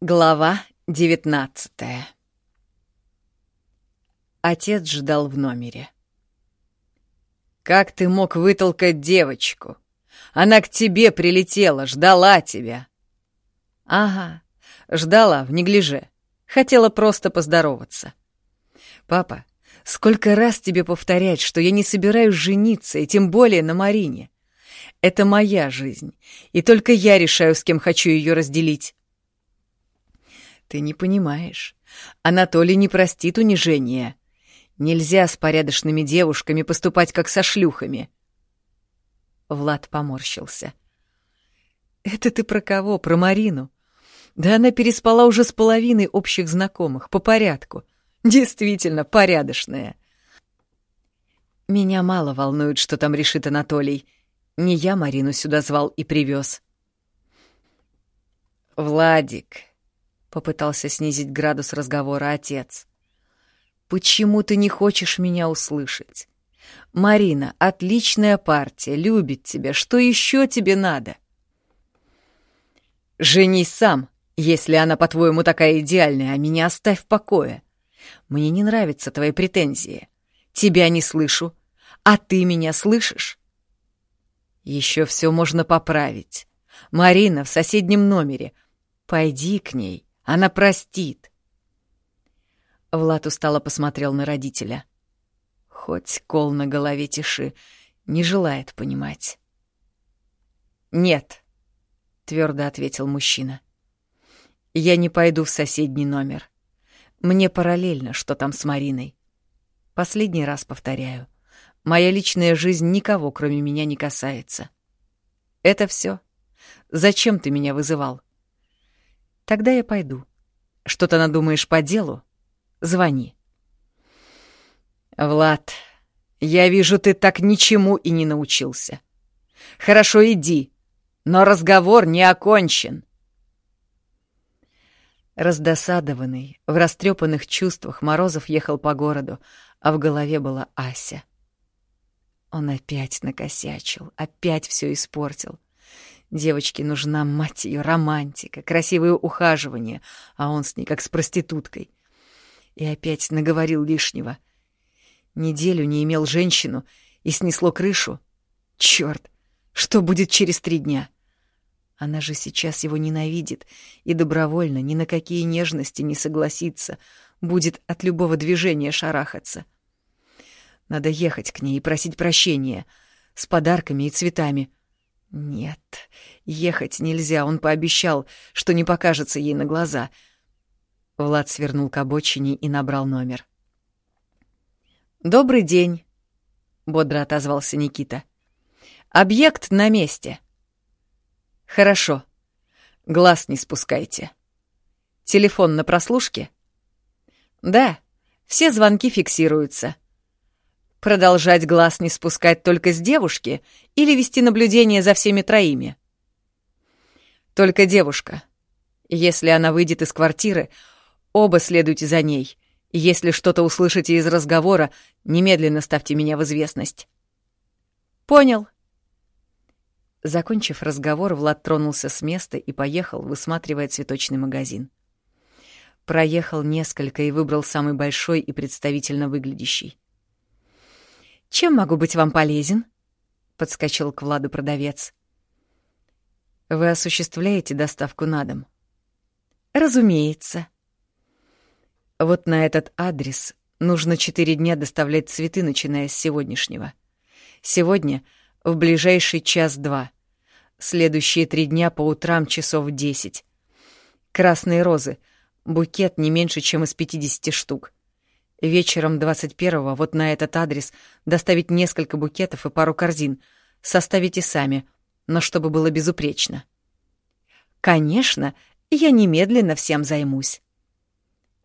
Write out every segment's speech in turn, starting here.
Глава девятнадцатая Отец ждал в номере. «Как ты мог вытолкать девочку? Она к тебе прилетела, ждала тебя». «Ага, ждала в неглиже. Хотела просто поздороваться». «Папа, сколько раз тебе повторять, что я не собираюсь жениться, и тем более на Марине. Это моя жизнь, и только я решаю, с кем хочу ее разделить». Ты не понимаешь. Анатолий не простит унижения. Нельзя с порядочными девушками поступать, как со шлюхами. Влад поморщился. Это ты про кого? Про Марину? Да она переспала уже с половиной общих знакомых, по порядку. Действительно, порядочная. Меня мало волнует, что там решит Анатолий. Не я Марину сюда звал и привез. Владик, — попытался снизить градус разговора отец. «Почему ты не хочешь меня услышать? Марина — отличная партия, любит тебя. Что еще тебе надо?» «Женись сам, если она, по-твоему, такая идеальная, а меня оставь в покое. Мне не нравятся твои претензии. Тебя не слышу, а ты меня слышишь?» «Еще все можно поправить. Марина в соседнем номере. Пойди к ней, она простит. Влад устало посмотрел на родителя. Хоть кол на голове тиши, не желает понимать. «Нет», — твердо ответил мужчина. «Я не пойду в соседний номер. Мне параллельно, что там с Мариной. Последний раз повторяю. Моя личная жизнь никого, кроме меня, не касается. Это все. Зачем ты меня вызывал? Тогда я пойду. Что-то надумаешь по делу? Звони. Влад, я вижу, ты так ничему и не научился. Хорошо, иди, но разговор не окончен. Раздосадованный, в растрепанных чувствах, Морозов ехал по городу, а в голове была Ася. Он опять накосячил, опять все испортил. Девочке нужна, мать ее, романтика, красивое ухаживание, а он с ней как с проституткой. И опять наговорил лишнего. Неделю не имел женщину и снесло крышу. Черт, что будет через три дня? Она же сейчас его ненавидит и добровольно ни на какие нежности не согласится, будет от любого движения шарахаться. Надо ехать к ней и просить прощения, с подарками и цветами — нет, ехать нельзя, он пообещал, что не покажется ей на глаза. Влад свернул к обочине и набрал номер. «Добрый день», — бодро отозвался Никита. «Объект на месте». «Хорошо. Глаз не спускайте. Телефон на прослушке?» «Да, все звонки фиксируются». Продолжать глаз не спускать только с девушки или вести наблюдение за всеми троими? Только девушка. Если она выйдет из квартиры, оба следуйте за ней. Если что-то услышите из разговора, немедленно ставьте меня в известность. Понял. Закончив разговор, Влад тронулся с места и поехал, высматривая цветочный магазин. Проехал несколько и выбрал самый большой и представительно выглядящий. Чем могу быть вам полезен?» — подскочил к Владу продавец. «Вы осуществляете доставку на дом?» «Разумеется». «Вот на этот адрес нужно четыре дня доставлять цветы, начиная с сегодняшнего. Сегодня в ближайший час-два. Следующие три дня по утрам часов десять. Красные розы. Букет не меньше, чем из пятидесяти штук. Вечером 21-го вот на этот адрес доставить несколько букетов и пару корзин. Составите сами, но чтобы было безупречно. Конечно, я немедленно всем займусь.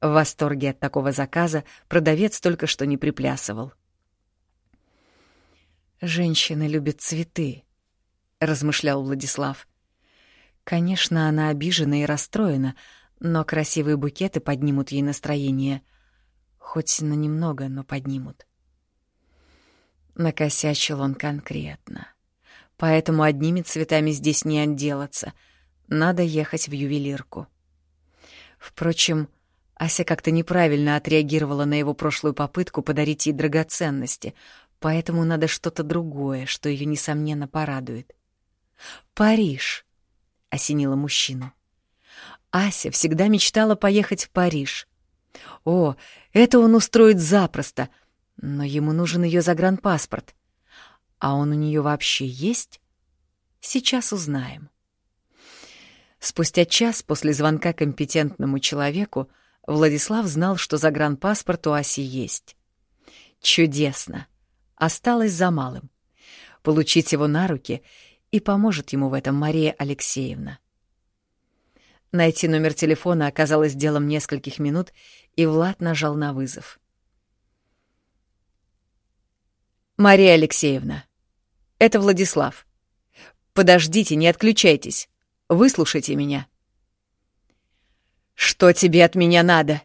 В восторге от такого заказа продавец только что не приплясывал. «Женщины любят цветы», — размышлял Владислав. «Конечно, она обижена и расстроена, но красивые букеты поднимут ей настроение — Хоть на немного, но поднимут. Накосячил он конкретно. Поэтому одними цветами здесь не отделаться. Надо ехать в ювелирку. Впрочем, Ася как-то неправильно отреагировала на его прошлую попытку подарить ей драгоценности, поэтому надо что-то другое, что ее несомненно порадует. «Париж!» — осенила мужчину. Ася всегда мечтала поехать в Париж. О, это он устроит запросто, но ему нужен ее загранпаспорт. А он у нее вообще есть? Сейчас узнаем. Спустя час после звонка компетентному человеку Владислав знал, что загранпаспорт у Аси есть. Чудесно. Осталось за малым. Получить его на руки, и поможет ему в этом Мария Алексеевна. Найти номер телефона оказалось делом нескольких минут, и Влад нажал на вызов. «Мария Алексеевна, это Владислав. Подождите, не отключайтесь. Выслушайте меня». «Что тебе от меня надо?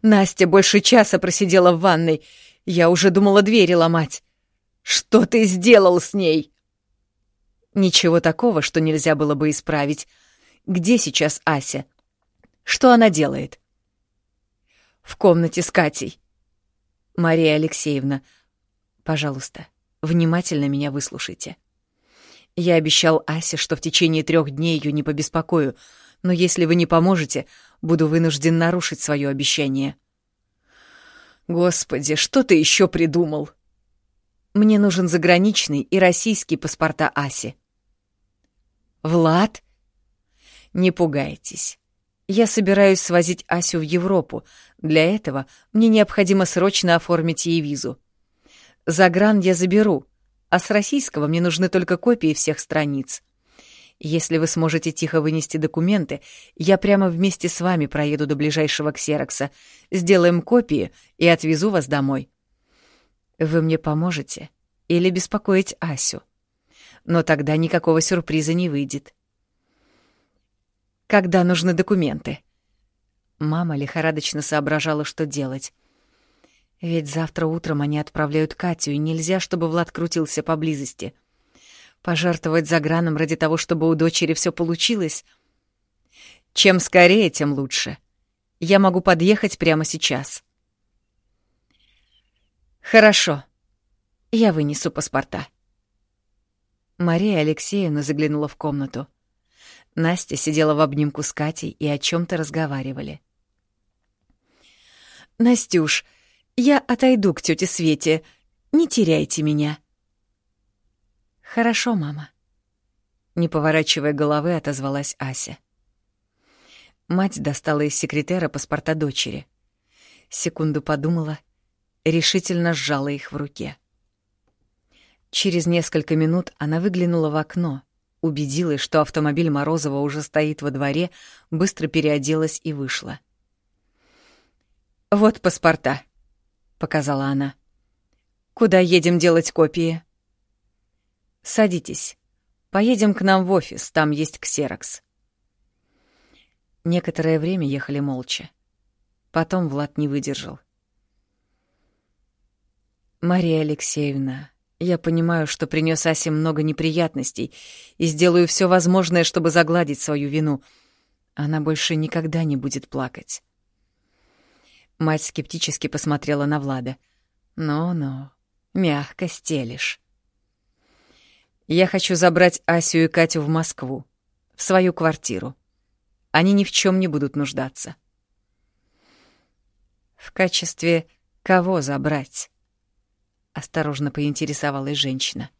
Настя больше часа просидела в ванной. Я уже думала двери ломать. Что ты сделал с ней?» «Ничего такого, что нельзя было бы исправить. Где сейчас Ася? Что она делает? В комнате с Катей. Мария Алексеевна, пожалуйста, внимательно меня выслушайте. Я обещал Асе, что в течение трех дней ее не побеспокою, но если вы не поможете, буду вынужден нарушить свое обещание. Господи, что ты еще придумал? Мне нужен заграничный и российский паспорта Аси. Влад? Не пугайтесь. Я собираюсь свозить Асю в Европу. Для этого мне необходимо срочно оформить ей визу. Загран я заберу, а с российского мне нужны только копии всех страниц. Если вы сможете тихо вынести документы, я прямо вместе с вами проеду до ближайшего ксерокса, сделаем копии и отвезу вас домой. Вы мне поможете или беспокоить Асю? Но тогда никакого сюрприза не выйдет когда нужны документы. Мама лихорадочно соображала, что делать. Ведь завтра утром они отправляют Катю, и нельзя, чтобы Влад крутился поблизости. Пожертвовать заграном ради того, чтобы у дочери все получилось? Чем скорее, тем лучше. Я могу подъехать прямо сейчас. Хорошо. Я вынесу паспорта. Мария Алексеевна заглянула в комнату. Настя сидела в обнимку с Катей и о чем то разговаривали. «Настюш, я отойду к тете Свете. Не теряйте меня». «Хорошо, мама», — не поворачивая головы, отозвалась Ася. Мать достала из секретера паспорта дочери. Секунду подумала, решительно сжала их в руке. Через несколько минут она выглянула в окно, убедилась, что автомобиль Морозова уже стоит во дворе, быстро переоделась и вышла. «Вот паспорта», — показала она. «Куда едем делать копии?» «Садитесь. Поедем к нам в офис, там есть ксерокс». Некоторое время ехали молча. Потом Влад не выдержал. «Мария Алексеевна, я понимаю, что принес Асе много неприятностей и сделаю все возможное, чтобы загладить свою вину. Она больше никогда не будет плакать. Мать скептически посмотрела на Влада. «Ну-ну, мягко стелишь». «Я хочу забрать Асю и Катю в Москву, в свою квартиру. Они ни в чем не будут нуждаться». «В качестве кого забрать?» — осторожно поинтересовалась женщина.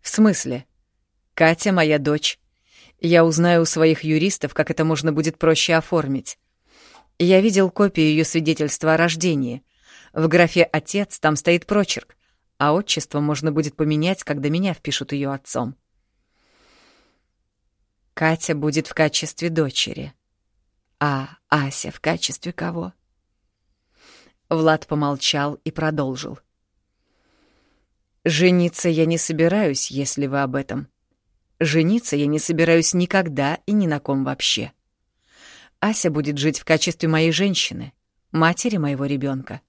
«В смысле? Катя моя дочь. Я узнаю у своих юристов, как это можно будет проще оформить. Я видел копию ее свидетельства о рождении. В графе «Отец» там стоит прочерк, а отчество можно будет поменять, когда меня впишут ее отцом. Катя будет в качестве дочери. А Ася в качестве кого? Влад помолчал и продолжил. — Жениться я не собираюсь, если вы об этом. Жениться я не собираюсь никогда и ни на ком вообще. Ася будет жить в качестве моей женщины, матери моего ребенка.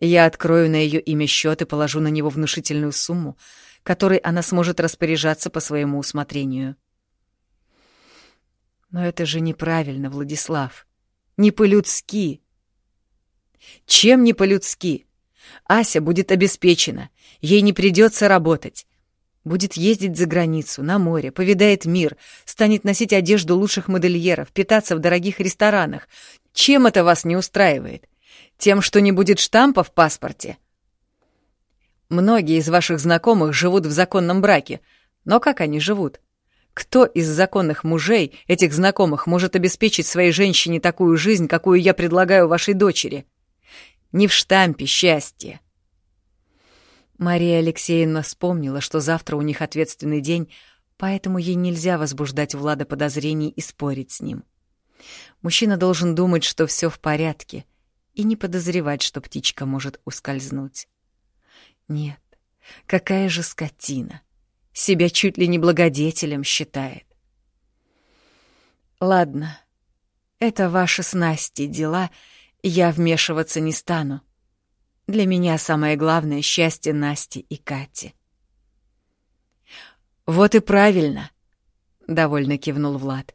Я открою на ее имя счет и положу на него внушительную сумму, которой она сможет распоряжаться по своему усмотрению. Но это же неправильно, Владислав. Не по-людски. Чем не по-людски? Ася будет обеспечена, ей не придется работать. Будет ездить за границу, на море, повидает мир, станет носить одежду лучших модельеров, питаться в дорогих ресторанах. Чем это вас не устраивает? Тем, что не будет штампа в паспорте? Многие из ваших знакомых живут в законном браке, но как они живут? Кто из законных мужей, этих знакомых, может обеспечить своей женщине такую жизнь, какую я предлагаю вашей дочери? Не в штампе счастье. Мария Алексеевна вспомнила, что завтра у них ответственный день, поэтому ей нельзя возбуждать Влада подозрений и спорить с ним. Мужчина должен думать, что все в порядке, и не подозревать, что птичка может ускользнуть. Нет, какая же скотина! Себя чуть ли не благодетелем считает. Ладно, это ваши с Настей дела, я вмешиваться не стану. Для меня самое главное — счастье Насти и Кати. «Вот и правильно», — довольно кивнул Влад.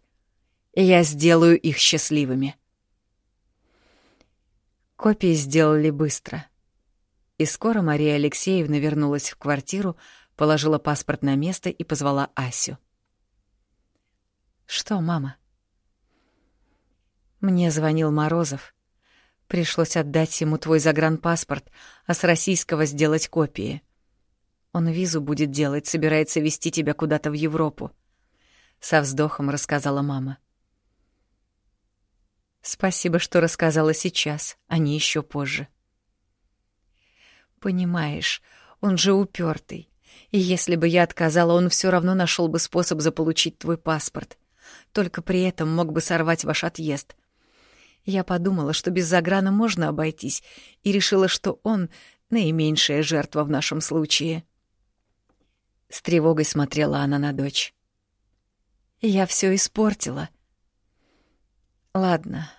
«Я сделаю их счастливыми». Копии сделали быстро. И скоро Мария Алексеевна вернулась в квартиру, положила паспорт на место и позвала Асю. «Что, мама?» Мне звонил Морозов. Пришлось отдать ему твой загранпаспорт, а с российского сделать копии. Он визу будет делать, собирается вести тебя куда-то в Европу. Со вздохом рассказала мама. Спасибо, что рассказала сейчас, а не еще позже. Понимаешь, он же упертый. И если бы я отказала, он все равно нашел бы способ заполучить твой паспорт. Только при этом мог бы сорвать ваш отъезд. Я подумала, что без заграна можно обойтись, и решила, что он — наименьшая жертва в нашем случае. С тревогой смотрела она на дочь. Я все испортила. Ладно,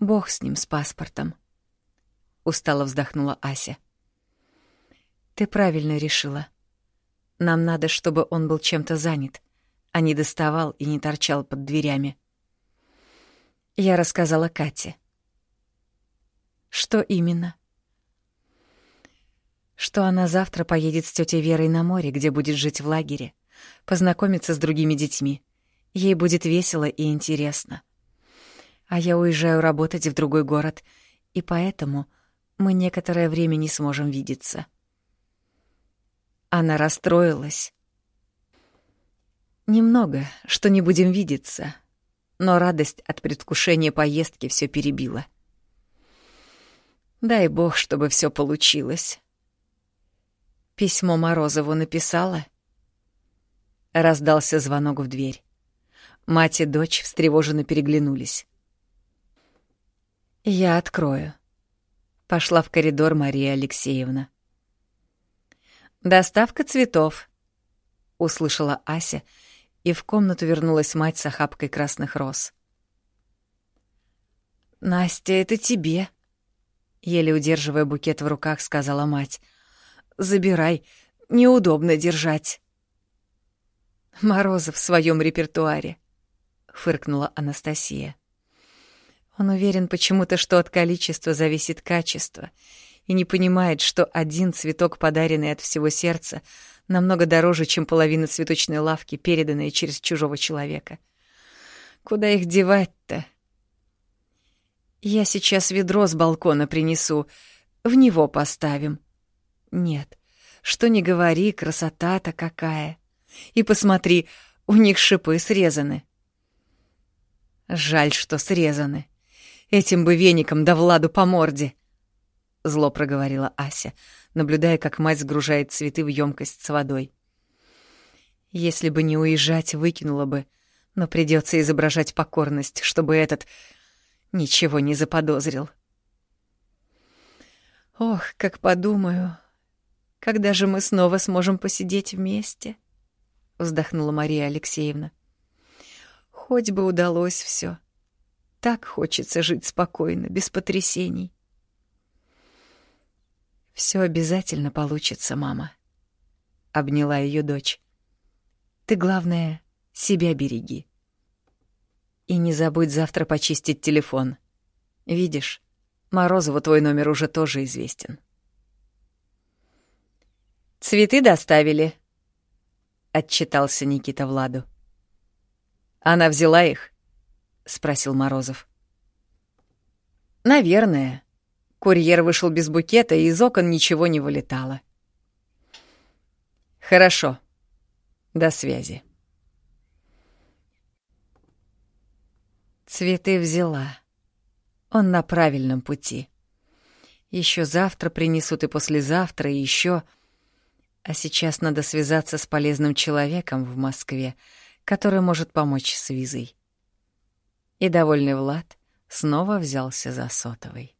бог с ним, с паспортом. Устало вздохнула Ася. Ты правильно решила. Нам надо, чтобы он был чем-то занят, а не доставал и не торчал под дверями. Я рассказала Кате. Что именно? Что она завтра поедет с тетей Верой на море, где будет жить в лагере, познакомиться с другими детьми. Ей будет весело и интересно. А я уезжаю работать в другой город, и поэтому мы некоторое время не сможем видеться. Она расстроилась. Немного, что не будем видеться, но радость от предвкушения поездки все перебила. Дай бог, чтобы все получилось. Письмо Морозову написала? Раздался звонок в дверь. Мать и дочь встревоженно переглянулись. «Я открою», — пошла в коридор Мария Алексеевна. «Доставка цветов», — услышала Ася, — и в комнату вернулась мать с охапкой красных роз. «Настя, это тебе», — еле удерживая букет в руках, сказала мать. «Забирай, неудобно держать». «Морозов в своем репертуаре», — фыркнула Анастасия. Он уверен почему-то, что от количества зависит качество, и не понимает, что один цветок, подаренный от всего сердца, намного дороже, чем половина цветочной лавки, переданная через чужого человека. Куда их девать-то? Я сейчас ведро с балкона принесу, в него поставим. Нет, что не говори, красота-то какая. И посмотри, у них шипы срезаны. Жаль, что срезаны. Этим бы веником да Владу по морде. Зло проговорила Ася, наблюдая, как мать сгружает цветы в емкость с водой. Если бы не уезжать, выкинула бы, но придется изображать покорность, чтобы этот ничего не заподозрил. Ох, как подумаю, когда же мы снова сможем посидеть вместе? вздохнула Мария Алексеевна. Хоть бы удалось все. Так хочется жить спокойно, без потрясений. Все обязательно получится, мама. Обняла ее дочь. Ты, главное, себя береги. И не забудь завтра почистить телефон. Видишь, Морозову твой номер уже тоже известен. «Цветы доставили», — отчитался Никита Владу. «Она взяла их?» — спросил Морозов. «Наверное». Курьер вышел без букета, и из окон ничего не вылетало. «Хорошо. До связи». Цветы взяла. Он на правильном пути. Еще завтра принесут и послезавтра, и еще... А сейчас надо связаться с полезным человеком в Москве, который может помочь с визой. И довольный Влад снова взялся за сотовый.